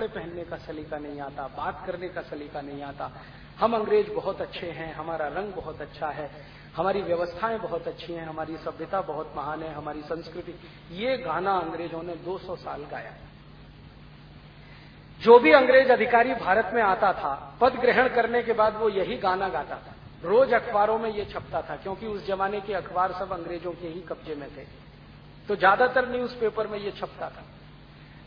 कपड़े पहनने का सलीका नहीं आता, बात करने का सलीका नहीं आता। हम अंग्रेज़ बहुत अच्छे हैं, हमारा रंग बहुत अच्छा है, हमारी व्यवस्थाएँ बहुत अच्छी हैं, हमारी सभ्यता बहुत महान है, हमारी संस्कृति। ये गाना अंग्रेज़ों ने 200 साल गाया। जो भी अंग्रेज़ अधिकारी भारत में आता था, पद ग्रहण करने के बाद वो यही गाना गाता था। रोज अखबारों में ये छपता था, क्योंकि उस जमाने के अखबार सब अंग्रेज़ों के ही कब्जे में थे। तो ज़्यादातर न्यूज़पेपर में ये छपता था।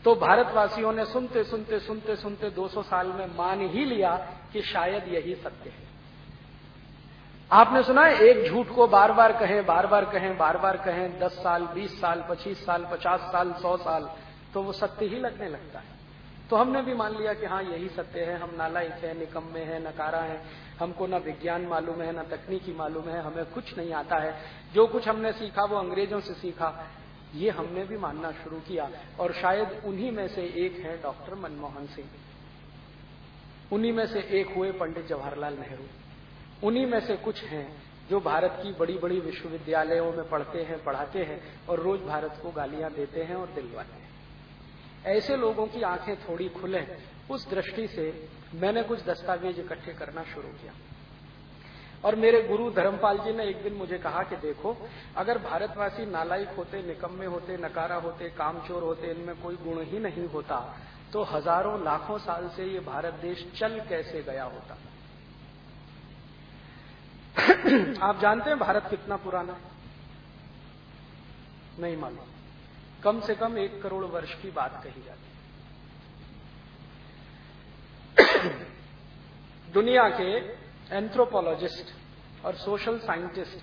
तो भारतवासियों ने सुनते सुनते सुनते सुनते 200 साल में मान ही लिया कि शायद यही सत्य है। आपने सुना है, एक झूठ को बार बार कहें बार बार कहें बार बार कहें, दस साल, बीस साल, पच्चीस साल, पचास साल, सौ साल तो वो सत्य ही लगने लगता है। तो हमने भी मान लिया कि हाँ यही सत्य है, हम नालायक है, निकम्मे हैं, नकारा है, हमको ना विज्ञान मालूम है, ना तकनीकी मालूम है, हमें कुछ नहीं आता है। जो कुछ हमने सीखा, वो अंग्रेज़ों से सीखा। ये हमने भी मानना शुरू किया और शायद उन्हीं में से एक है डॉक्टर मनमोहन सिंह। उन्हीं में से एक हुए पंडित जवाहरलाल नेहरू। उन्हीं में से कुछ हैं जो भारत की बड़ी बड़ी विश्वविद्यालयों में पढ़ते हैं, पढ़ाते हैं और रोज भारत को गालियाँ देते हैं और दिलवाते हैं। ऐसे लोगों की आँखें थोड़ी खुले, उस दृष्टि से मैंने कुछ दस्तावेज़ इकट्ठे करना शुरू किया। और मेरे गुरु धर्मपाल जी ने एक दिन मुझे कहा कि देखो, अगर भारतवासी नालायक होते, निकम्मे होते, नकारा होते, कामचोर होते, इनमें कोई गुण ही नहीं होता तो हज़ारों, लाखों साल से ये भारत देश चल कैसे गया होता? आप जानते हैं भारत कितना पुराना है? नहीं मालूम। कम से कम एक करोड़ वर्ष की बात कही जाती है। दुनिया के एंथ्रोपोलॉजिस्ट और सोशल साइंटिस्ट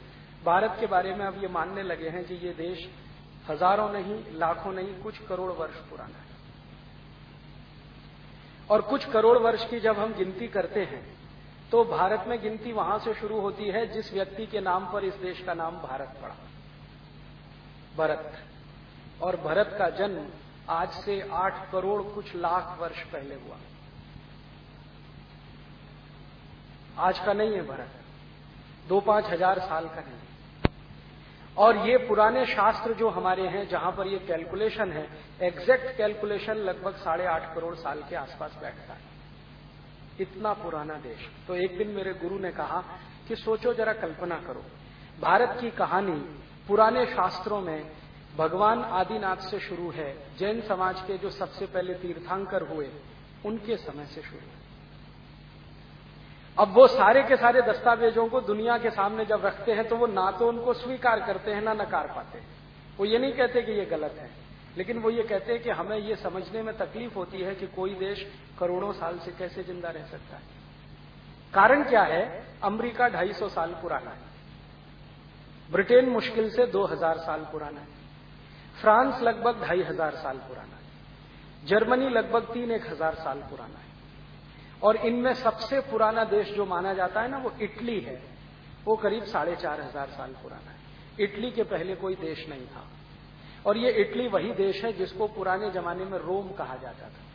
भारत के बारे में अब ये मानने लगे हैं कि ये देश हज़ारों नहीं, लाखों नहीं, कुछ करोड़ वर्ष पुराना है। और कुछ करोड़ वर्ष की जब हम गिनती करते हैं तो भारत में गिनती वहाँ से शुरू होती है जिस व्यक्ति के नाम पर इस देश का नाम भारत पड़ा। भरत। और भरत का जन्म आज से आठ करोड़ कुछ लाख वर्ष पहले हुआ। आज का नहीं है भरत। दो पाँच हज़ार साल का नहीं। और ये पुराने शास्त्र जो हमारे हैं, जहाँ पर ये कैलकुलेशन है एग्जैक्ट कैलकुलेशन लगभग साढ़े आठ करोड़ साल के आसपास बैठता है। इतना पुराना देश। तो एक दिन मेरे गुरु ने कहा कि सोचो जरा कल्पना करो। भारत की कहानी पुराने शास्त्रों में भगवान आदिनाथ से शुरू है, जैन समाज के जो सबसे पहले तीर्थांकर हुए, उनके समय से शुरू है। अब वो सारे के सारे दस्तावेजों को दुनिया के सामने जब रखते हैं तो वो ना तो उनको स्वीकार करते हैं, ना नकार पाते हैं। वो ये नहीं कहते कि ये गलत है, लेकिन वो ये कहते हैं कि हमें ये समझने में तकलीफ़ होती है कि कोई देश करोड़ों साल से कैसे ज़िंदा रह सकता है। कारण क्या है? अमेरिका 250 साल पुराना है। ब्रिटेन मुश्किल से 2000 साल पुराना है। फ्रांस लगभग ढाई हज़ार साल पुराना है। जर्मनी लगभग तीन एक हज़ार साल पुराना है। और इनमें सबसे पुराना देश जो माना जाता है ना, वो इटली है। वो करीब साढ़े चार हज़ार साल पुराना है। इटली के पहले कोई देश नहीं था। और ये इटली वही देश है जिसको पुराने जमाने में रोम कहा जाता था।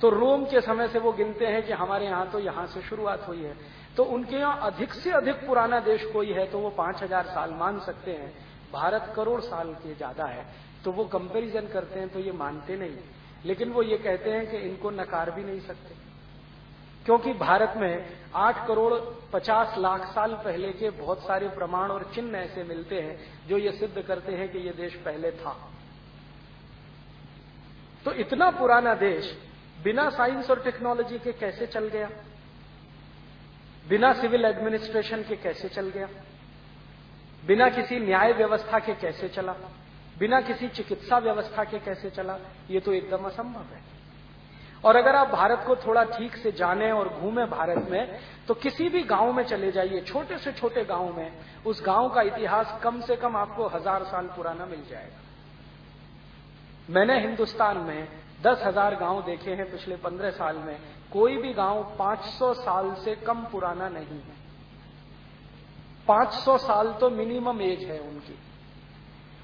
तो रोम के समय से वो गिनते हैं कि हमारे यहाँ तो यहाँ से शुरुआत हुई है। तो उनके यहाँ अधिक से अधिक पुराना देश कोई है तो वो पाँच हज़ार साल मान सकते हैं। भारत करोड़ साल के ज़्यादा है। तो वो कंपैरिजन करते हैं तो ये मानते नहीं लेकिन वो ये कहते हैं कि इनको नकार भी नहीं सकते। क्योंकि भारत में आठ करोड़ पचास लाख साल पहले के बहुत सारे प्रमाण और चिन्ह ऐसे मिलते हैं जो ये सिद्ध करते हैं कि ये देश पहले था। तो इतना पुराना देश बिना साइंस और टेक्नोलॉजी के कैसे चल गया? बिना सिविल एडमिनिस्ट्रेशन के कैसे चल गया? बिना किसी न्याय व्यवस्था के कैसे चला? बिना किसी चिकित्सा व्यवस्था के कैसे चला? ये तो एकदम असंभव है। और अगर आप भारत को थोड़ा ठीक से जाने और घूमे भारत में तो किसी भी गाँव में चले जाइए, छोटे से छोटे गाँव में। उस गाँव का इतिहास कम से कम आपको हज़ार साल पुराना मिल जाएगा। मैंने हिंदुस्तान में दस हज़ार गाँव देखे हैं पिछले पंद्रह साल में। कोई भी गाँव 500 साल से कम पुराना नहीं है। 500 साल तो मिनिमम एज है उनकी।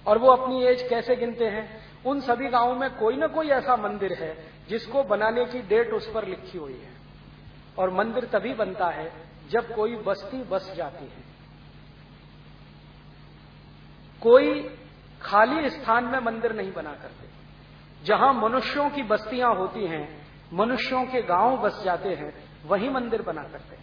और वो अपनी एज कैसे गिनते हैं? उन सभी गाँवों में कोई ना कोई ऐसा मंदिर है जिसको बनाने की डेट उस पर लिखी हुई है। और मंदिर तभी बनता है जब कोई बस्ती बस जाती है। कोई खाली स्थान में मंदिर नहीं बना करते। जहाँ मनुष्यों की बस्तियाँ होती हैं, मनुष्यों के गाँव बस जाते हैं, वही मंदिर बना करते हैं।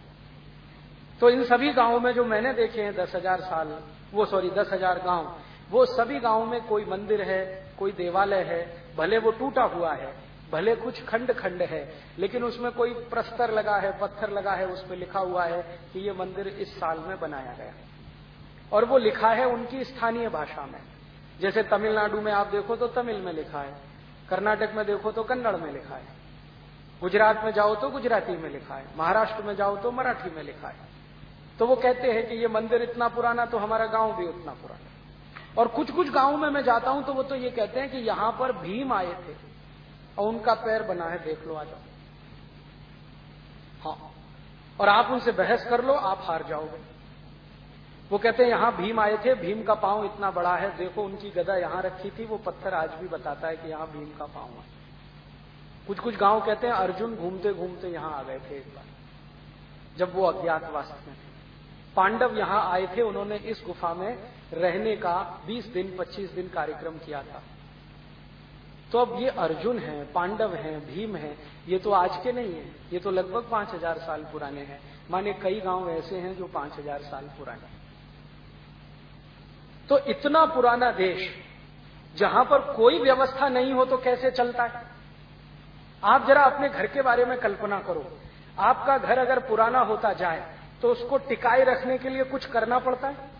तो इन सभी गाँवों में जो मैंने देखे हैं, दस हज़ार साल, वो सॉरी दस हज़ार गाँव वो सभी गाँवों में कोई मंदिर है, कोई देवालय है, भले वो टूटा हुआ है, भले कुछ खंड खंड है, लेकिन उसमें कोई प्रस्तर लगा है, पत्थर लगा है, उस पर लिखा हुआ है कि ये मंदिर इस साल में बनाया गया और वो लिखा है उनकी स्थानीय भाषा में। जैसे तमिलनाडु में आप देखो तो तमिल में लिखा है, कर्नाटक में देखो तो कन्नड़ में लिखा है, गुजरात में जाओ तो गुजराती में लिखा है, महाराष्ट्र में जाओ तो मराठी में लिखा है। तो वो कहते हैं कि ये मंदिर इतना पुराना तो हमारा गाँव भी उतना पुराना। और कुछ कुछ गाँव में मैं जाता हूँ तो वो तो ये कहते हैं कि यहाँ पर भीम आए थे और उनका पैर बना है, देख लो आ जाओ। हाँ और आप उनसे बहस कर लो, आप हार जाओगे। वो कहते हैं, यहाँ भीम आए थे, भीम का पाँव इतना बड़ा है, देखो उनकी गदा यहाँ रखी थी, वो पत्थर आज भी बताता है कि यहाँ भीम का पाँव है। कुछ कुछ गाँव कहते हैं, अर्जुन घूमते घूमते यहाँ आ गए थे एक बार, जब वो अज्ञातवास में थे। पांडव यहाँ आए थे, उन्होंने इस गुफा में रहने का 20 दिन 25 दिन कार्यक्रम किया था। तो अब ये अर्जुन है, पांडव हैं, भीम हैं, ये तो आज के नहीं है, ये तो लगभग पाँच हज़ार साल पुराने हैं। माने कई गाँव ऐसे हैं जो पाँच हज़ार साल पुराने हैं। तो इतना पुराना देश, जहाँ पर कोई व्यवस्था नहीं हो तो कैसे चलता है? आप जरा अपने घर के बारे में कल्पना करो। आपका घर अगर पुराना होता जाए तो उसको टिकाए रखने के लिए कुछ करना पड़ता है?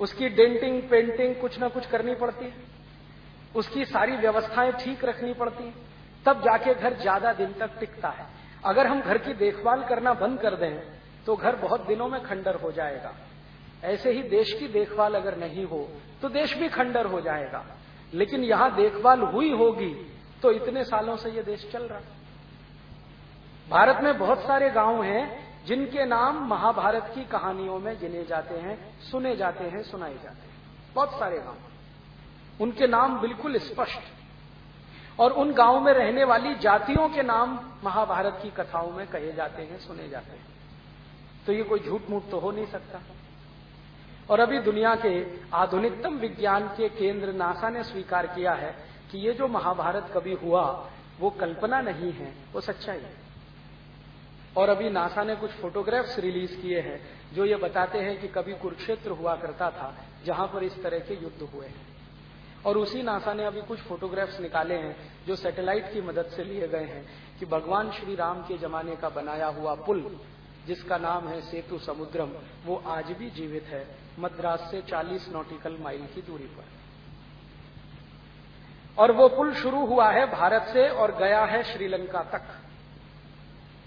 उसकी डेंटिंग, पेंटिंग कुछ ना कुछ करनी पड़ती है। उसकी सारी व्यवस्थाएँ ठीक रखनी पड़ती हैं। तब जाके घर ज़्यादा दिन तक टिकता है। अगर हम घर की देखभाल करना बंद कर दें तो घर बहुत दिनों में खंडर हो जाएगा। ऐसे ही देश की देखभाल अगर नहीं हो तो देश भी खंडर हो जाएगा। लेकिन यहाँ देखभाल हुई होगी तो इतने सालों से यह देश चल रहा भारत में बहुत सारे गाँव हैं जिनके नाम महाभारत की कहानियों में गिने जाते हैं, सुने जाते हैं, सुनाए जाते हैं। बहुत सारे गाँव। उनके नाम बिल्कुल स्पष्ट। और उन गाँवों में रहने वाली जातियों के नाम महाभारत की कथाओं में कहे जाते हैं, सुने जाते हैं। तो ये कोई झूठ मूठ तो हो नहीं सकता। और अभी दुनिया के आधुनिकतम विज्ञान के केंद्र नासा ने स्वीकार किया है कि ये जो महाभारत कभी हुआ, वो कल्पना नहीं है, वो सच्चाई है। और अभी नासा ने कुछ फोटोग्राफ्स रिलीज़ किए हैं, जो ये बताते हैं कि कभी कुरुक्षेत्र हुआ करता था, जहाँ पर इस तरह के युद्ध हुए हैं। और उसी नासा ने अभी कुछ फोटोग्राफ्स निकाले हैं, जो सैटेलाइट की मदद से लिए गए हैं, कि भगवान श्री राम के जमाने का बनाया हुआ पुल, जिसका नाम है सेतु समुद्रम, वो आज भी जीवित है, मद्रास से 40 नॉटिकल माइल की दूरी पर। और वो पुल शुरू हुआ है भारत से और गया है श्रीलंका तक।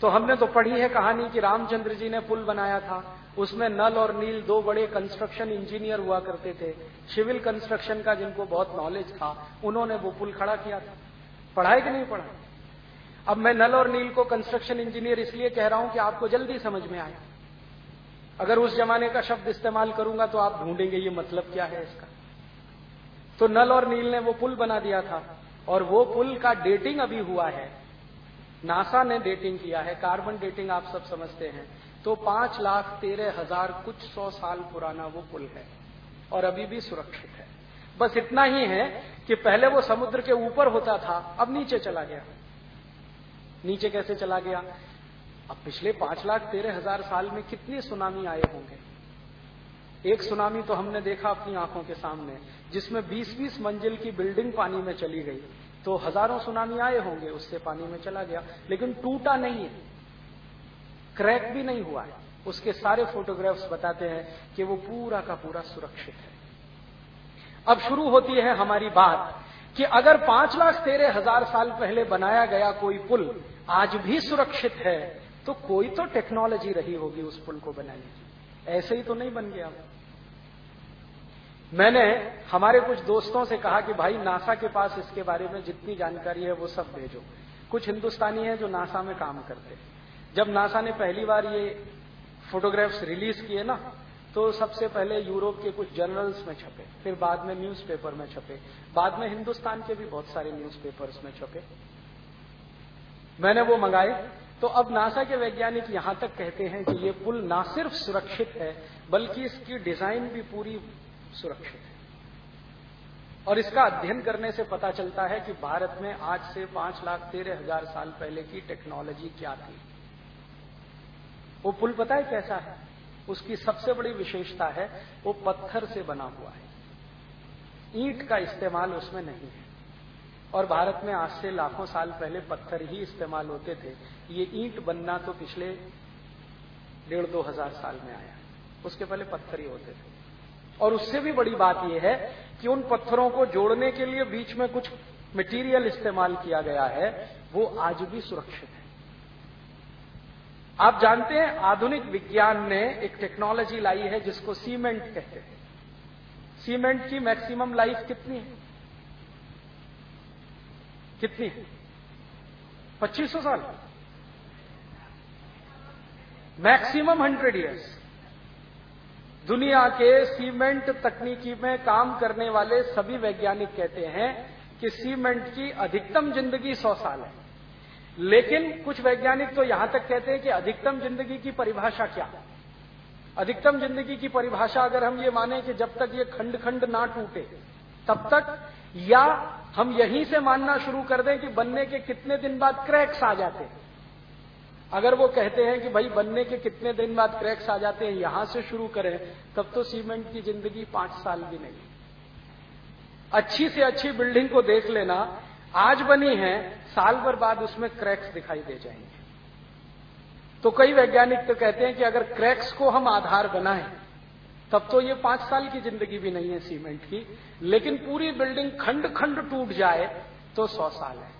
तो हमने तो पढ़ी है कहानी कि रामचंद्र जी ने पुल बनाया था। उसमें नल और नील दो बड़े कंस्ट्रक्शन इंजीनियर हुआ करते थे। सिविल कंस्ट्रक्शन का जिनको बहुत नॉलेज था, उन्होंने वो पुल खड़ा किया था। पढ़ाए कि नहीं पढ़ा अब मैं नल और नील को कंस्ट्रक्शन इंजीनियर इसलिए कह रहा हूँ कि आपको जल्दी समझ में आए। अगर उस जमाने का शब्द इस्तेमाल करूँगा तो आप ढूंढेंगे ये मतलब क्या है इसका। तो नल और नील ने वो पुल बना दिया था और वो पुल का डेटिंग अभी हुआ है। नासा ने डेटिंग किया है कार्बन डेटिंग आप सब समझते हैं। तो पाँच लाख तेरह हज़ार कुछ सौ साल पुराना वो पुल है और अभी भी सुरक्षित है। बस इतना ही है कि पहले वो समुद्र के ऊपर होता था, अब नीचे चला गया। नीचे कैसे चला गया? अब पिछले पाँच लाख तेरह हज़ार साल में कितनी सुनामी आए होंगे? एक सुनामी तो हमने देखा अपनी आँखों के सामने, जिसमें 20-20 मंजिल की बिल्डिंग पानी में चली गई। तो हज़ारों सुनामी आए होंगे, उससे पानी में चला गया। लेकिन टूटा नहीं है। क्रैक भी नहीं हुआ है। उसके सारे फोटोग्राफ्स बताते हैं कि वो पूरा का पूरा सुरक्षित है। अब शुरू होती है हमारी बात कि अगर पाँच लाख तेरह हज़ार साल पहले बनाया गया कोई पुल आज भी सुरक्षित है तो कोई तो टेक्नोलॉजी रही होगी उस पुल को बनाने की। ऐसे ही तो नहीं बन गया मैंने हमारे कुछ दोस्तों से कहा कि भाई, नासा के पास इसके बारे में जितनी जानकारी है, वो सब भेजो। कुछ हिंदुस्तानी है जो नासा में काम करते जब नासा ने पहली बार ये फोटोग्राफ्स रिलीज़ किए ना तो सबसे पहले यूरोप के कुछ जर्नल्स में छपे, फिर बाद में न्यूज़पेपर में छपे, बाद में हिंदुस्तान के भी बहुत सारे न्यूज़पेपर्स में छपे। मैंने वो मंगाए। तो अब नासा के वैज्ञानिक यहाँ तक कहते हैं कि ये पुल ना सिर्फ़ सुरक्षित है, बल्कि इसकी डिज़ाइन भी पूरी सुरक्षित है। और इसका अध्ययन करने से पता चलता है कि भारत में आज से पाँच लाख तेरह हज़ार साल पहले की टेक्नोलॉजी क्या थी। वो पुल पता है कैसा है? उसकी सबसे बड़ी विशेषता है, वो पत्थर से बना हुआ है। ईंट का इस्तेमाल उसमें नहीं है। और भारत में आज से लाखों साल पहले पत्थर ही इस्तेमाल होते थे। ये ईंट बनना तो पिछले डेढ़ दो हज़ार साल में आया। उसके पहले पत्थर ही होते थे। और उससे भी बड़ी बात यह है कि उन पत्थरों को जोड़ने के लिए बीच में कुछ मटेरियल इस्तेमाल किया गया है, वो आज भी सुरक्षित है। आप जानते हैं, आधुनिक विज्ञान ने एक टेक्नोलॉजी लाई है जिसको सीमेंट कहते हैं। सीमेंट की मैक्सिमम लाइफ कितनी है? कितनी है? पच्चीस सौ साल। मैक्सिमम हंड्रेड ईयर्स दुनिया के सीमेंट तकनीकी में काम करने वाले सभी वैज्ञानिक कहते हैं कि सीमेंट की अधिकतम ज़िंदगी सौ साल है। लेकिन कुछ वैज्ञानिक तो यहाँ तक कहते हैं कि अधिकतम ज़िंदगी की परिभाषा क्या? है अधिकतम ज़िंदगी की परिभाषा अगर हम ये माने कि जब तक ये खंड खंड ना टूटे, तब तक या हम यहीं से मानना शुरू कर दें कि बनने के कितने दिन बाद क्रैक्स आ जाते हैं। अगर वो कहते हैं कि भाई बनने के कितने दिन बाद क्रैक्स आ जाते हैं, यहाँ से शुरू करें, तब तो सीमेंट की ज़िंदगी पाँच साल भी नहीं। अच्छी से अच्छी बिल्डिंग को देख लेना, आज बनी है, साल भर बाद उसमें क्रैक्स दिखाई दे जाएँगे। तो कई वैज्ञानिक तो कहते हैं कि अगर क्रैक्स को हम आधार बनाएँ, तब तो ये पाँच साल की ज़िंदगी भी नहीं है सीमेंट की, लेकिन पूरी बिल्डिंग खंड खंड टूट जाए तो सौ साल है।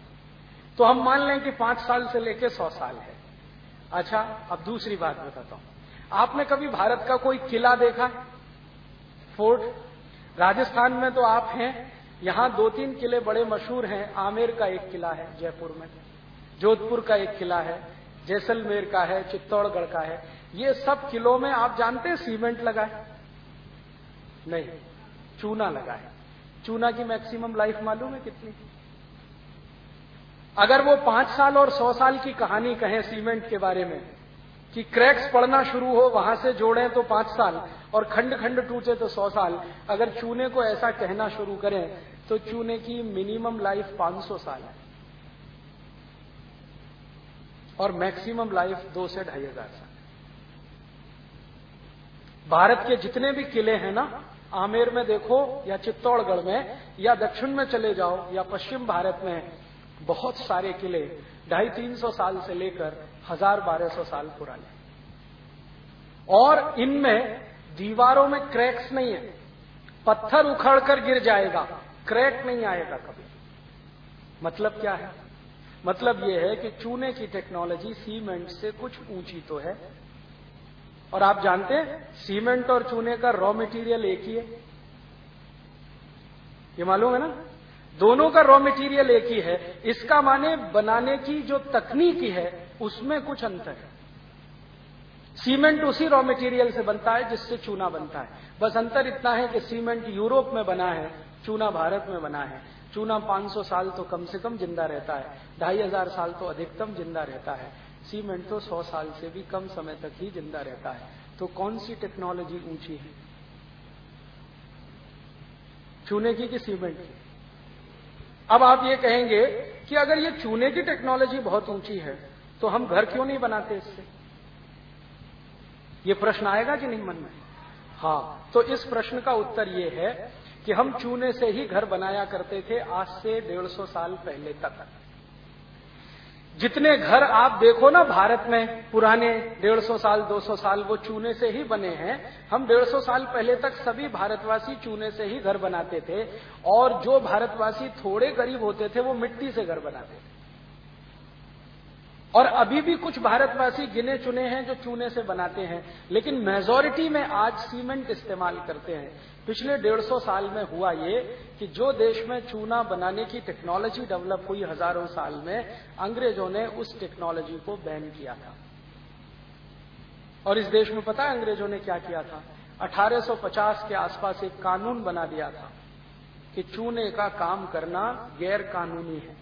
तो हम मान लें कि पाँच साल से लेकर सौ साल है। अच्छा अब दूसरी बात बताता हूँ। आपने कभी भारत का कोई किला देखा फोर्ट? राजस्थान में तो आप हैं, यहाँ दो तीन किले बड़े मशहूर हैं। आमेर का एक किला है, जयपुर में। जोधपुर का एक किला है, जैसलमेर का है, चित्तौड़गढ़ का है। ये सब किलों में आप जानते हैं सीमेंट लगा है? नहीं, चूना लगा है। चूना की मैक्सिमम लाइफ मालूम है कितनी? अगर वो पाँच साल और सौ साल की कहानी कहें सीमेंट के बारे में, कि क्रैक्स पड़ना शुरू हो, वहाँ से जोड़ें तो पाँच साल, और खंड खंड टूटे तो सौ साल, अगर चूने को ऐसा कहना शुरू करें तो चूने की मिनिमम लाइफ पाँच सौ साल है। और मैक्सिमम लाइफ दो से ढाई हज़ार साल। भारत के जितने भी किले हैं ना, आमेर में देखो, या चित्तौड़गढ़ में, या दक्षिण में चले जाओ, या पश्चिम भारत में बहुत सारे किले ढाई तीन सौ साल से लेकर हज़ार बारह सौ साल पुराने। और इनमें दीवारों में क्रैक्स नहीं है। पत्थर उखड़कर गिर जाएगा, क्रैक नहीं आएगा कभी। मतलब क्या है? मतलब यह है कि चूने की टेक्नोलॉजी सीमेंट से कुछ ऊँची तो है। और आप जानते हैं, सीमेंट और चूने का रॉ मटेरियल एक ही है। ये मालूम है ना? दोनों का रॉ मटेरियल एक ही है। इसका माने बनाने की जो तकनीकी है, उसमें कुछ अंतर है। सीमेंट उसी रॉ मटेरियल से बनता है जिससे चूना बनता है। बस अंतर इतना है कि सीमेंट यूरोप में बना है, चूना भारत में बना है। चूना 500 साल तो कम से कम ज़िंदा रहता है। ढाई हज़ार साल तो अधिकतम ज़िंदा रहता है। सीमेंट तो 100 साल से भी कम समय तक ही ज़िंदा रहता है। तो कौन सी टेक्नोलॉजी ऊँची है? चूने की कि सीमेंट की? अब आप ये कहेंगे कि अगर ये चूने की टेक्नोलॉजी बहुत ऊँची है तो हम घर क्यों नहीं बनाते इससे? ये प्रश्न आएगा कि नहीं मन में? हाँ तो इस प्रश्न का उत्तर ये है कि हम चूने से ही घर बनाया करते थे आज से डेढ़ सौ साल पहले तक। जितने घर आप देखो ना भारत में, पुराने डेढ़ सौ साल, दो सौ साल वो चूने से ही बने हैं। हम डेढ़ सौ साल पहले तक सभी भारतवासी चूने से ही घर बनाते थे और जो भारतवासी थोड़े गरीब होते थे वो मिट्टी से घर बनाते थे। और अभी भी कुछ भारतवासी गिने चुने हैं जो चूने से बनाते हैं, लेकिन मेजोरिटी में आज सीमेंट इस्तेमाल करते हैं। पिछले डेढ़ सौ साल में हुआ ये कि जो देश में चूना बनाने की टेक्नोलॉजी डेवलप हुई हज़ारों साल में, अंग्रेज़ों ने उस टेक्नोलॉजी को बैन किया था। और इस देश में पता है अंग्रेज़ों ने क्या किया था? 1850 के आसपास एक कानून बना दिया था कि चूने का काम करना गैर कानूनी है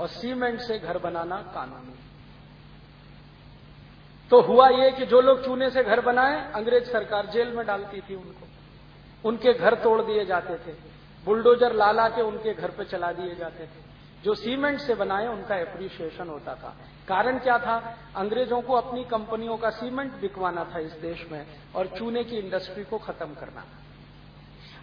और सीमेंट से घर बनाना कानूनी है। तो हुआ ये कि जो लोग चूने से घर बनाए, अंग्रेज़ सरकार जेल में डालती थी उनको। उनके घर तोड़ दिए जाते थे। बुलडोजर ला ला के उनके घर पे चला दिए जाते थे। जो सीमेंट से बनाए उनका एप्रिशिएशन होता था। कारण क्या था? अंग्रेज़ों को अपनी कंपनियों का सीमेंट बिकवाना था इस देश में और चूने की इंडस्ट्री को खत्म करना।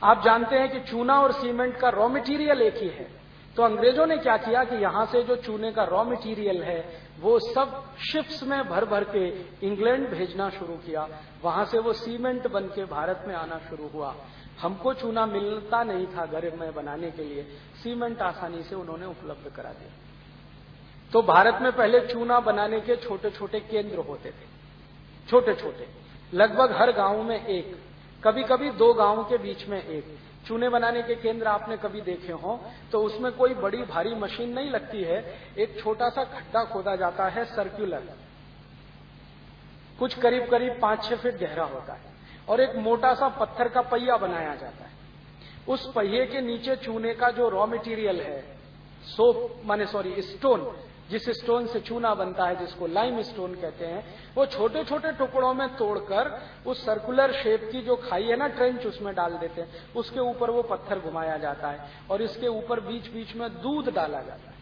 आप जानते हैं कि चूना और सीमेंट का रॉ मटेरियल एक ही है। तो अंग्रेज़ों ने क्या किया कि यहाँ से जो चूने का रॉ मटेरियल है, वो सब शिप्स में भर भर के इंग्लैंड भेजना शुरू किया। वहाँ से वो सीमेंट बन के भारत में आना शुरू हुआ। हमको चूना मिलता नहीं था घर में बनाने के लिए। सीमेंट आसानी से उन्होंने उपलब्ध करा दिया। तो भारत में पहले चूना बनाने के छोटे छोटे केंद्र होते थे। छोटे छोटे लगभग हर गाँव में एक। कभी कभी दो गाँव के बीच में एक। चूने बनाने के केंद्र आपने कभी देखे हो तो उसमें कोई बड़ी भारी मशीन नहीं लगती है। एक छोटा सा खड्डा खोदा जाता है सर्कुलर कुछ करीब करीब पाँच छह फीट गहरा होता है और एक मोटा सा पत्थर का पहिया बनाया जाता है। उस पहिए के नीचे चूने का जो रॉ मटेरियल है सोप माने सॉरी स्टोन जिस स्टोन से चूना बनता है, जिसको लाइम स्टोन कहते हैं, वो छोटे छोटे टुकड़ों में तोड़कर उस सर्कुलर शेप की जो खाई है ना ट्रेंच उसमें डाल देते हैं। उसके ऊपर वो पत्थर घुमाया जाता है और इसके ऊपर बीच बीच में दूध डाला जाता है।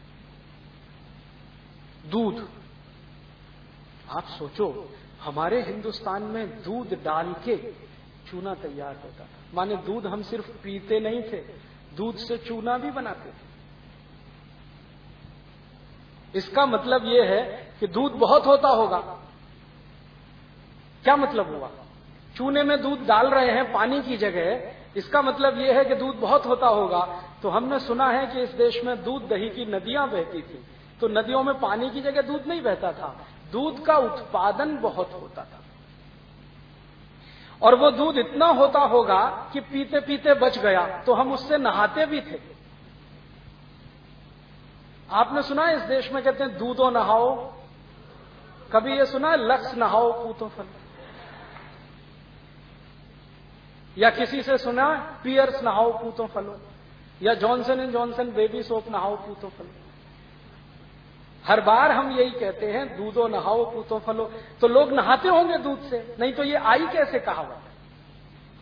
दूध। आप सोचो, हमारे हिंदुस्तान में दूध डाल के चूना तैयार होता माने दूध हम सिर्फ़ पीते नहीं थे, दूध से चूना भी बनाते थे। इसका मतलब यह है कि दूध बहुत होता होगा। क्या मतलब हुआ? चूने में दूध डाल रहे हैं, पानी की जगह। इसका मतलब यह है कि दूध बहुत होता होगा। तो हमने सुना है कि इस देश में दूध दही की नदियाँ बहती थी। तो नदियों में पानी की जगह दूध नहीं बहता था। दूध का उत्पादन बहुत होता था। और वो दूध इतना होता होगा कि पीते पीते बच गया। तो हम उससे नहाते भी थे। आपने सुना है इस देश में कहते हैं, दूधो नहाओ। कभी ये सुना है लक्ष्य नहाओ पूतो फल या किसी से सुना पियर्स नहाओ पूतो फलो या Johnson and Johnson baby soap नहाओ पूतो फलो हर बार हम यही कहते हैं, दूधो नहाओ पूतो फलो तो लोग नहाते होंगे दूध से, नहीं तो ये आई कैसे कहा हुआ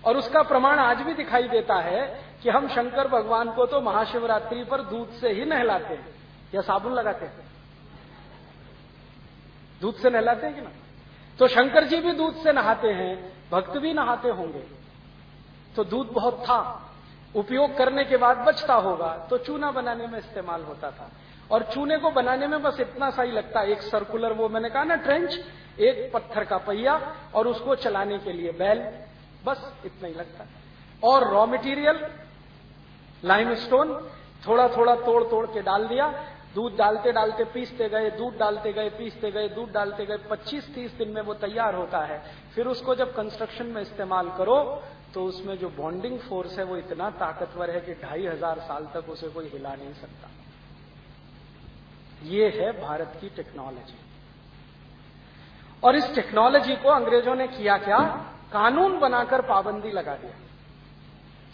और उसका प्रमाण आज भी दिखाई देता है कि हम शंकर भगवान को तो महाशिवरात्रि पर दूध से ही नहलाते हैं। या साबुन लगाते हैं? दूध से नहलाते हैं कि ना? तो शंकर जी भी दूध से नहाते हैं, भक्त भी नहाते होंगे। तो दूध बहुत था। उपयोग करने के बाद बचता होगा। तो चूना बनाने में इस्तेमाल होता था। और चूने को बनाने में बस इतना सा ही लगता। है एक सर्कुलर वो मैंने कहा ना ट्रेंच एक पत्थर का पहिया और उसको चलाने के लिए बैल। बस इतना ही लगता। है और रॉ मटेरियल लाइम स्टोन थोड़ा थोड़ा तोड़ तोड़ के डाल दिया। दूध डालते डालते पीसते गए, दूध डालते गए, पीसते गए, दूध डालते गए 25-30 दिन में वो तैयार होता है। फिर उसको जब कंस्ट्रक्शन में इस्तेमाल करो तो उसमें जो बॉन्डिंग फोर्स है वो इतना ताकतवर है कि ढाई हज़ार साल तक उसे कोई हिला नहीं सकता। ये है भारत की टेक्नोलॉजी और इस टेक्नोलॉजी को अंग्रेज़ों ने किया क्या? कानून बनाकर पाबंदी लगा दिया।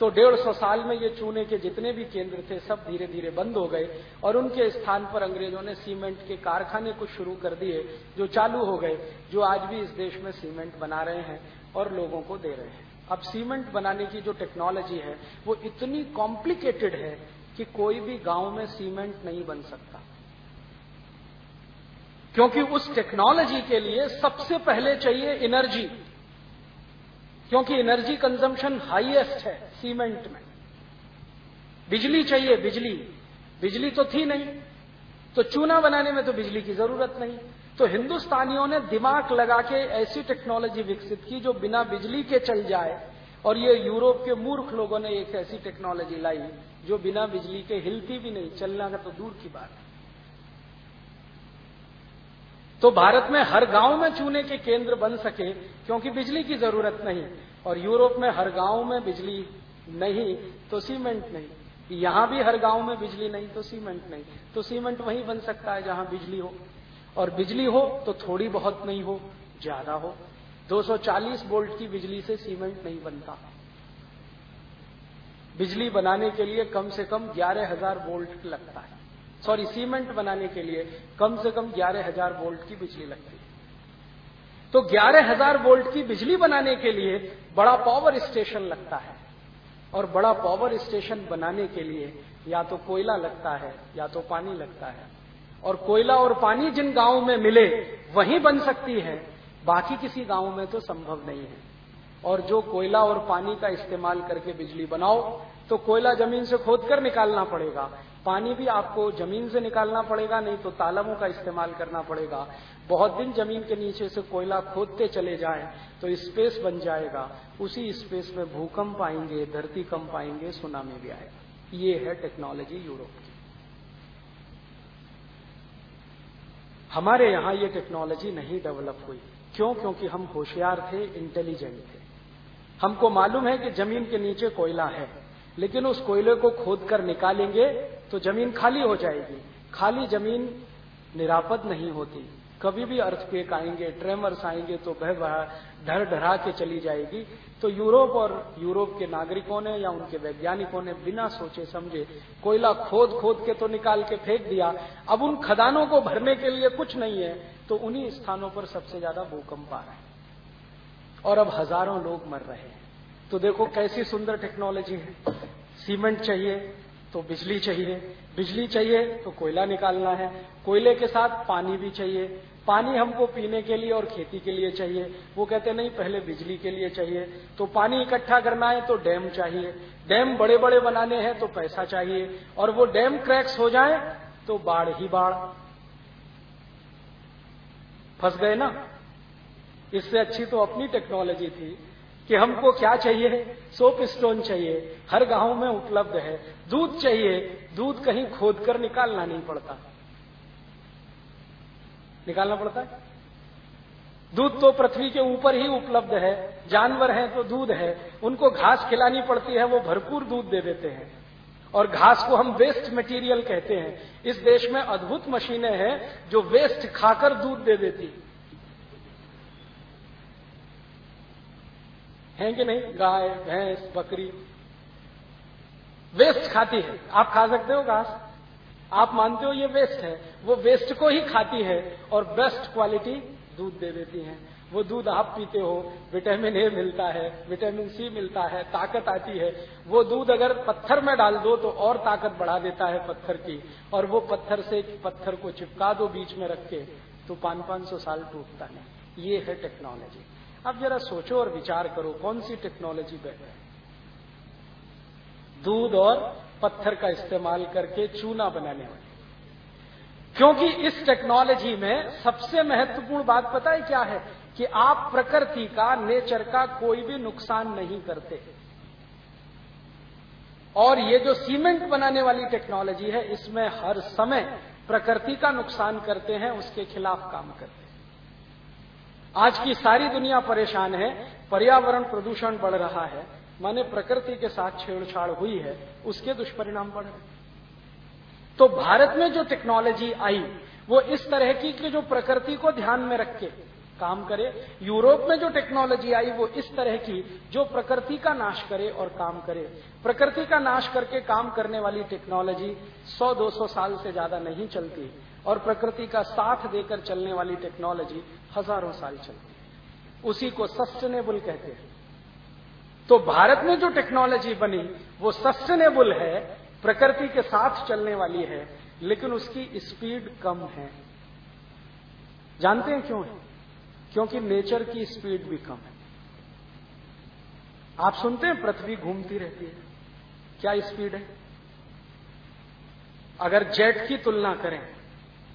तो डेढ़ सौ साल में ये चूने के जितने भी केंद्र थे, सब धीरे धीरे बंद हो गए और उनके स्थान पर अंग्रेज़ों ने सीमेंट के कारखाने कुछ शुरू कर दिए, जो चालू हो गए, जो आज भी इस देश में सीमेंट बना रहे हैं और लोगों को दे रहे हैं। अब सीमेंट बनाने की जो टेक्नोलॉजी है, वो इतनी कॉम्प्लिकेटेड है कि कोई भी गाँव में सीमेंट नहीं बन सकता। क्योंकि उस टेक्नोलॉजी के लिए सबसे पहले चाहिए एनर्जी। क्योंकि एनर्जी कंजम्पशन हाईएस्ट है सीमेंट में। बिजली चाहिए, बिजली। बिजली तो थी नहीं। तो चूना बनाने में तो बिजली की ज़रूरत नहीं। तो हिंदुस्तानियों ने दिमाग लगा के ऐसी टेक्नोलॉजी विकसित की जो बिना बिजली के चल जाए। और ये यूरोप के मूर्ख लोगों ने एक ऐसी टेक्नोलॉजी लाई जो बिना बिजली के हिलती भी नहीं। चलना का तो दूर की बात है। तो भारत में हर गाँव में चूने के केंद्र बन सके, क्योंकि बिजली की ज़रूरत नहीं। और यूरोप में हर गाँव में बिजली नहीं तो सीमेंट नहीं। यहाँ भी हर गाँव में बिजली नहीं तो सीमेंट नहीं। तो सीमेंट वहीं बन सकता है जहाँ बिजली हो। और बिजली हो तो थोड़ी बहुत नहीं हो, ज़्यादा हो। 240 वोल्ट की बिजली से सीमेंट नहीं बनता। बिजली बनाने के लिए कम से कम ग्यारह हज़ार वोल्ट लगता है। सॉरी, सीमेंट बनाने के लिए कम से कम ग्यारह हज़ार वोल्ट की बिजली लगती है। तो ग्यारह हज़ार वोल्ट की बिजली बनाने के लिए बड़ा पावर स्टेशन लगता है। और बड़ा पावर स्टेशन बनाने के लिए या तो कोयला लगता है, या तो पानी लगता है। और कोयला और पानी जिन गाँवों में मिले, वहीं बन सकती है। बाकी किसी गाँव में तो संभव नहीं है। और जो कोयला और पानी का इस्तेमाल करके बिजली बनाओ तो कोयला ज़मीन से खोद कर निकालना पड़ेगा। पानी भी आपको ज़मीन से निकालना पड़ेगा, नहीं तो तालाबों का इस्तेमाल करना पड़ेगा। बहुत दिन ज़मीन के नीचे से कोयला खोदते चले जाएँ तो स्पेस बन जाएगा। उसी स्पेस में भूकंप आएँगे धरती कंप आएँगे, सुनामी भी आएगा। ये है टेक्नोलॉजी यूरोप की। हमारे यहाँ ये टेक्नोलॉजी नहीं डेवलप हुई। क्यों? क्योंकि हम होशियार थे, इंटेलिजेंट थे। हमको मालूम है कि ज़मीन के नीचे कोयला है, लेकिन उस कोयले को खोद कर निकालेंगे तो ज़मीन खाली हो जाएगी। खाली ज़मीन निरापद नहीं होती। कभी भी अर्थक्वेक आएँगे ट्रेमर्स आएँगे तो बह ढर ढरा के चली जाएगी। तो यूरोप और यूरोप के नागरिकों ने या उनके वैज्ञानिकों ने बिना सोचे समझे कोयला खोद खोद के तो निकाल के फेंक दिया। अब उन खदानों को भरने के लिए कुछ नहीं है तो उन्हीं स्थानों पर सबसे ज़्यादा भूकंप आ रहा है। और अब हज़ारों लोग मर रहे हैं। तो देखो कैसी सुंदर टेक्नोलॉजी है। सीमेंट चाहिए तो बिजली चाहिए। बिजली चाहिए तो कोयला निकालना है। कोयले के साथ पानी भी चाहिए। पानी हमको पीने के लिए और खेती के लिए चाहिए। वो कहते नहीं, पहले बिजली के लिए चाहिए। तो पानी इकट्ठा करना है तो डैम चाहिए। डैम बड़े बड़े बनाने हैं तो पैसा चाहिए। और वो डैम क्रैक्स हो जाए तो बाढ़ ही बाढ़। फंस गए ना? इससे अच्छी तो अपनी टेक्नोलॉजी थी। कि हमको क्या चाहिए? सोप स्टोन चाहिए। हर गाँव में उपलब्ध है। दूध चाहिए। दूध कहीं खोद कर निकालना नहीं पड़ता। निकालना पड़ता है? दूध तो पृथ्वी के ऊपर ही उपलब्ध है। जानवर हैं तो दूध है। उनको घास खिलानी पड़ती है, वो भरपूर दूध दे देते हैं। और घास को हम वेस्ट मटेरियल कहते हैं। इस देश में अद्भुत मशीनें हैं जो वेस्ट खाकर दूध दे देती हैं। कि नहीं? गाय, भैंस, बकरी। वेस्ट खाती है। आप खा सकते हो घास। आप मानते हो ये वेस्ट है। वो वेस्ट को ही खाती है और बेस्ट क्वालिटी दूध दे देती है। वो दूध आप पीते हो विटामिन ए मिलता है विटामिन सी मिलता है, ताकत आती है। वो दूध अगर पत्थर में डाल दो तो और ताकत बढ़ा देता है पत्थर की। और वो पत्थर से पत्थर को चिपका दो बीच में रख के तो पाँच पाँच सौ साल टूटता नहीं। ये है टेक्नोलॉजी अब जरा सोचो और विचार करो, कौन सी टेक्नोलॉजी बेहतर है? दूध और पत्थर का इस्तेमाल करके चूना बनाने वाली। क्योंकि इस टेक्नोलॉजी में सबसे महत्वपूर्ण बात पता है क्या है? कि आप प्रकृति का नेचर का कोई भी नुकसान नहीं करते। और ये जो सीमेंट बनाने वाली टेक्नोलॉजी है, इसमें हर समय प्रकृति का नुकसान करते हैं, उसके खिलाफ काम करते हैं। आज की सारी दुनिया परेशान है, पर्यावरण प्रदूषण बढ़ रहा है, माने प्रकृति के साथ छेड़छाड़ हुई है, उसके दुष्परिणाम बढ़ रहे तो भारत में जो टेक्नोलॉजी आई, वो इस तरह की कि जो प्रकृति को ध्यान में रख के काम करे, यूरोप में जो टेक्नोलॉजी आई, वो इस तरह की जो प्रकृति का नाश करे और काम करे। प्रकृति का नाश करके काम करने वाली टेक्नोलॉजी 100-200 साल से ज़्यादा नहीं चलती। और प्रकृति का साथ देकर चलने वाली टेक्नोलॉजी हज़ारों साल चलती है। उसी को सस्टेनेबल कहते हैं। तो भारत में जो टेक्नोलॉजी बनी, वो सस्टेनेबल है, प्रकृति के साथ चलने वाली है, लेकिन उसकी स्पीड कम है। जानते हैं क्यों है? क्योंकि नेचर की स्पीड भी कम है। आप सुनते हैं, पृथ्वी घूमती रहती है। क्या स्पीड है? अगर जेट की तुलना करें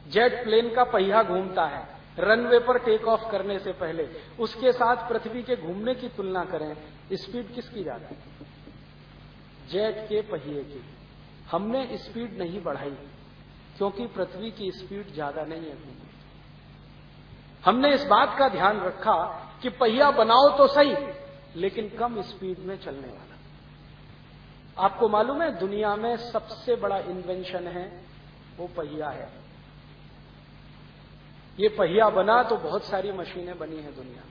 जेट प्लेन का पहिया घूमता है, रनवे पर टेक ऑफ़ करने से पहले। उसके साथ पृथ्वी के घूमने की तुलना करें स्पीड किसकी ज़्यादा? जेट के पहिए की। हमने स्पीड नहीं बढ़ाई, क्योंकि पृथ्वी की स्पीड ज़्यादा नहीं है। हमने इस बात का ध्यान रखा कि पहिया बनाओ तो सही, लेकिन कम स्पीड में चलने वाला। आपको मालूम है, दुनिया में सबसे बड़ा इन्वेंशन है, वो पहिया है। ये पहिया बना तो बहुत सारी मशीनें बनी है दुनिया।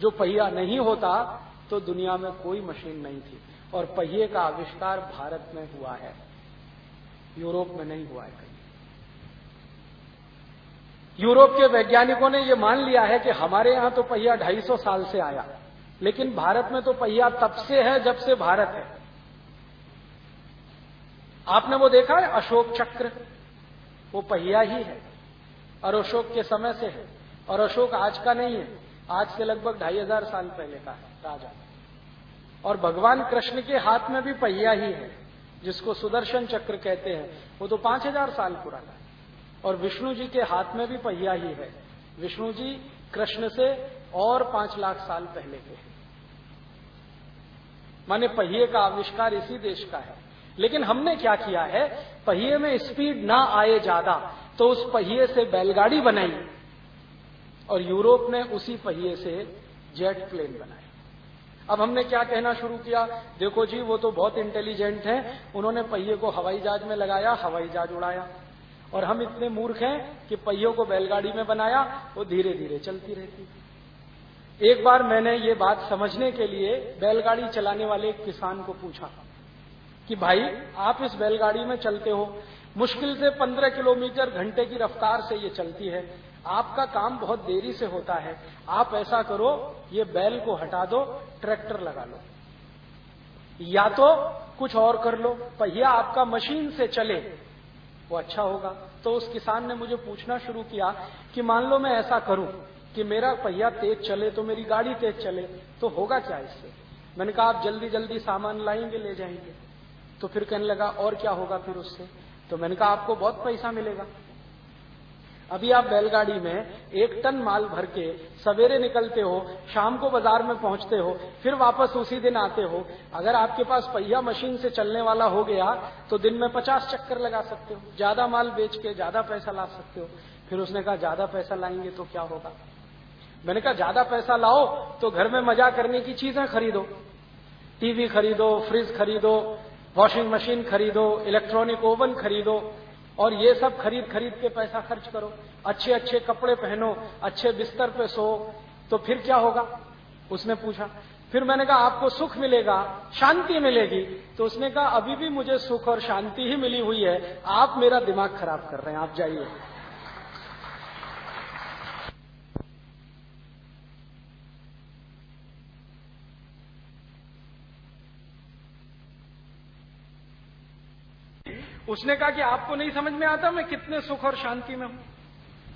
जो पहिया नहीं होता तो दुनिया में कोई मशीन नहीं थी। और पहिए का आविष्कार भारत में हुआ है। यूरोप में नहीं हुआ है कहीं। यूरोप के वैज्ञानिकों ने यह मान लिया है कि हमारे यहाँ तो पहिया 250 साल से आया। लेकिन भारत में तो पहिया तब से है जब से भारत है। आपने वो देखा है? अशोक चक्र, वो पहिया ही है। और अशोक के समय से है। और अशोक आज का नहीं है। आज से लगभग ढाई हज़ार साल पहले का है, राजा। और भगवान कृष्ण के हाथ में भी पहिया ही है, जिसको सुदर्शन चक्र कहते हैं। वो तो पाँच हज़ार साल पुराना है। और विष्णु जी के हाथ में भी पहिया ही है। विष्णु जी कृष्ण से और पाँच लाख साल पहले के हैं। माने पहिए का आविष्कार इसी देश का है। लेकिन हमने क्या किया है? पहिए में स्पीड ना आए ज़्यादा। तो उस पहिए से बैलगाड़ी बनाई और यूरोप ने उसी पहिए से जेट प्लेन बनाए अब हमने क्या कहना शुरू किया? देखो जी, वो तो बहुत इंटेलिजेंट हैं। उन्होंने पहिए को हवाई जहाज़ में लगाया, हवाई जहाज़ उड़ाया। और हम इतने मूर्ख हैं कि पहियों को बैलगाड़ी में बनाया, वो धीरे धीरे चलती रहती एक बार मैंने ये बात समझने के लिए बैलगाड़ी चलाने वाले एक किसान को पूछा कि, भाई, आप इस बैलगाड़ी में चलते हो? मुश्किल से पंद्रह किलोमीटर घंटे की रफ्तार से ये चलती है। आपका काम बहुत देरी से होता है। आप ऐसा करो, ये बैल को हटा दो, ट्रैक्टर लगा लो। या तो कुछ और कर लो। पहिया आपका मशीन से चले, वो अच्छा होगा। तो उस किसान ने मुझे पूछना शुरू किया कि मान लो मैं ऐसा करूँ कि मेरा पहिया तेज चले तो मेरी गाड़ी तेज चले तो होगा क्या इससे? मैंने कहा, आप जल्दी जल्दी सामान लाएँगे, ले जाएँगे। तो फिर कहने लगा, और क्या होगा फिर उससे? तो मैंने कहा, आपको बहुत पैसा मिलेगा। अभी आप बैलगाड़ी में एक टन माल भर के सवेरे निकलते हो, शाम को बाज़ार में पहुँचते हो, फिर वापस उसी दिन आते हो। अगर आपके पास पहिया मशीन से चलने वाला हो गया तो दिन में पचास चक्कर लगा सकते हो। ज़्यादा माल बेच के ज़्यादा पैसा ला सकते हो। फिर उसने कहा, ज़्यादा पैसा लाएँगे तो क्या होगा? मैंने कहा, ज़्यादा पैसा लाओ तो घर में मज़ा करने की चीज़ें खरीदो। टीवी खरीदो, फ्रिज खरीदो वॉशिंग मशीन खरीदो इलेक्ट्रॉनिक ओवन खरीदो, और ये सब खरीद खरीद के पैसा खर्च करो। अच्छे अच्छे कपड़े पहनो, अच्छे बिस्तर पे सो तो फिर क्या होगा? उसने पूछा। फिर मैंने कहा, आपको सुख मिलेगा, शांति मिलेगी। तो उसने कहा, अभी भी मुझे सुख और शांति ही मिली हुई है। आप मेरा दिमाग खराब कर रहे हैं, आप जाइए। उसने कहा कि आपको नहीं समझ में आता मैं कितने सुख और शांति में हूँ।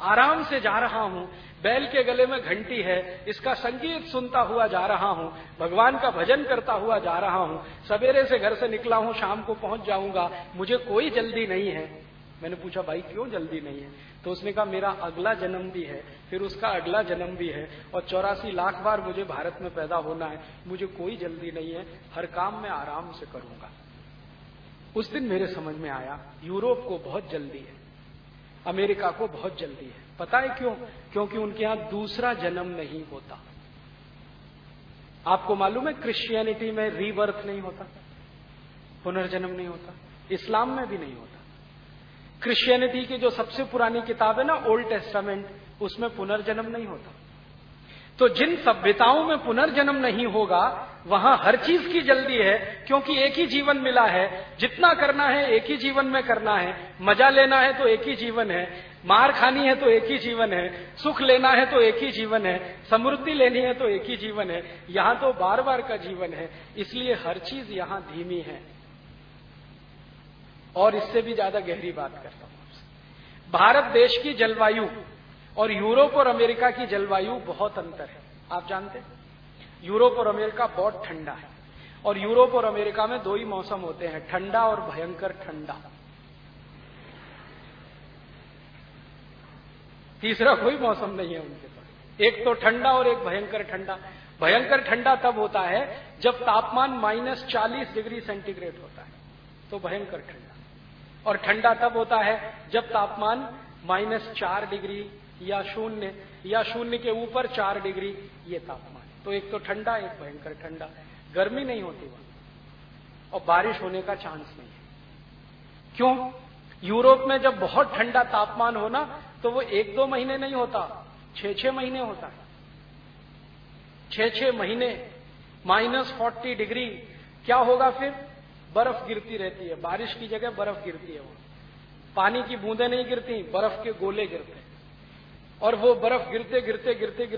आराम से जा रहा हूँ। बैल के गले में घंटी है। इसका संगीत सुनता हुआ जा रहा हूँ। भगवान का भजन करता हुआ जा रहा हूँ। सवेरे से घर से निकला हूँ। शाम को पहुँच जाऊँगा। मुझे कोई जल्दी नहीं है। मैंने पूछा, भाई, क्यों जल्दी नहीं है? तो उसने कहा, मेरा अगला जन्म भी है। फिर उसका अगला जन्म भी है। और चौरासी लाख बार मुझे भारत में पैदा होना है। मुझे कोई जल्दी नहीं है। हर काम में आराम से करूँगा। उस दिन मेरे समझ में आया, यूरोप को बहुत जल्दी है। अमेरिका को बहुत जल्दी है। पता है क्यों? क्योंकि उनके यहाँ दूसरा जन्म नहीं होता। आपको मालूम है क्रिश्चियनिटी में रीबर्थ नहीं होता, पुनर्जन्म नहीं होता, इस्लाम में भी नहीं होता। क्रिश्चियनिटी की जो सबसे पुरानी किताब है ना ओल्ड टेस्टामेंट उसमें पुनर्जन्म नहीं होता। तो जिन सभ्यताओं में पुनर्जन्म नहीं होगा वहाँ हर चीज़ की जल्दी है, क्योंकि एक ही जीवन मिला है। जितना करना है, एक ही जीवन में करना है। मज़ा लेना है तो एक ही जीवन है। मार खानी है तो एक ही जीवन है। सुख लेना है तो एक ही जीवन है। समृद्धि लेनी है तो एक ही जीवन है। यहाँ तो बार बार का जीवन है। इसलिए हर चीज़ यहाँ धीमी है। और इससे भी ज़्यादा गहरी बात करता हूँ भारत देश की जलवायु और यूरोप और अमेरिका की जलवायु बहुत अंतर है। आप जानते हैं? यूरोप और अमेरिका बहुत ठंडा है। और यूरोप और अमेरिका में दो ही मौसम होते हैं, ठंडा और भयंकर ठंडा। तीसरा कोई मौसम नहीं है उनके पास। एक तो ठंडा और एक भयंकर ठंडा। भयंकर ठंडा तब होता है जब तापमान माइनस चालीस डिग्री सेंटीग्रेड होता है तो भयंकर ठंडा। और ठंडा तब होता है जब तापमान माइनस चार डिग्री या शून्य या शून्य के ऊपर चार डिग्री, ये तापमान। तो एक तो ठंडा, एक भयंकर ठंडा। गर्मी नहीं होती वहाँ। और बारिश होने का चांस नहीं है। क्यों? यूरोप में जब बहुत ठंडा तापमान हो ना तो वो एक दो महीने नहीं होता छह छह महीने होता है। छह छह महीने माइनस फोर्टी डिग्री क्या होगा फिर? बर्फ़ गिरती रहती है। बारिश की जगह बर्फ़ गिरती है वहाँ। पानी की बूंदें नहीं गिरती, बर्फ़ के गोले गिरते और वो बर्फ़ गिरते गिरते गिरते गिरते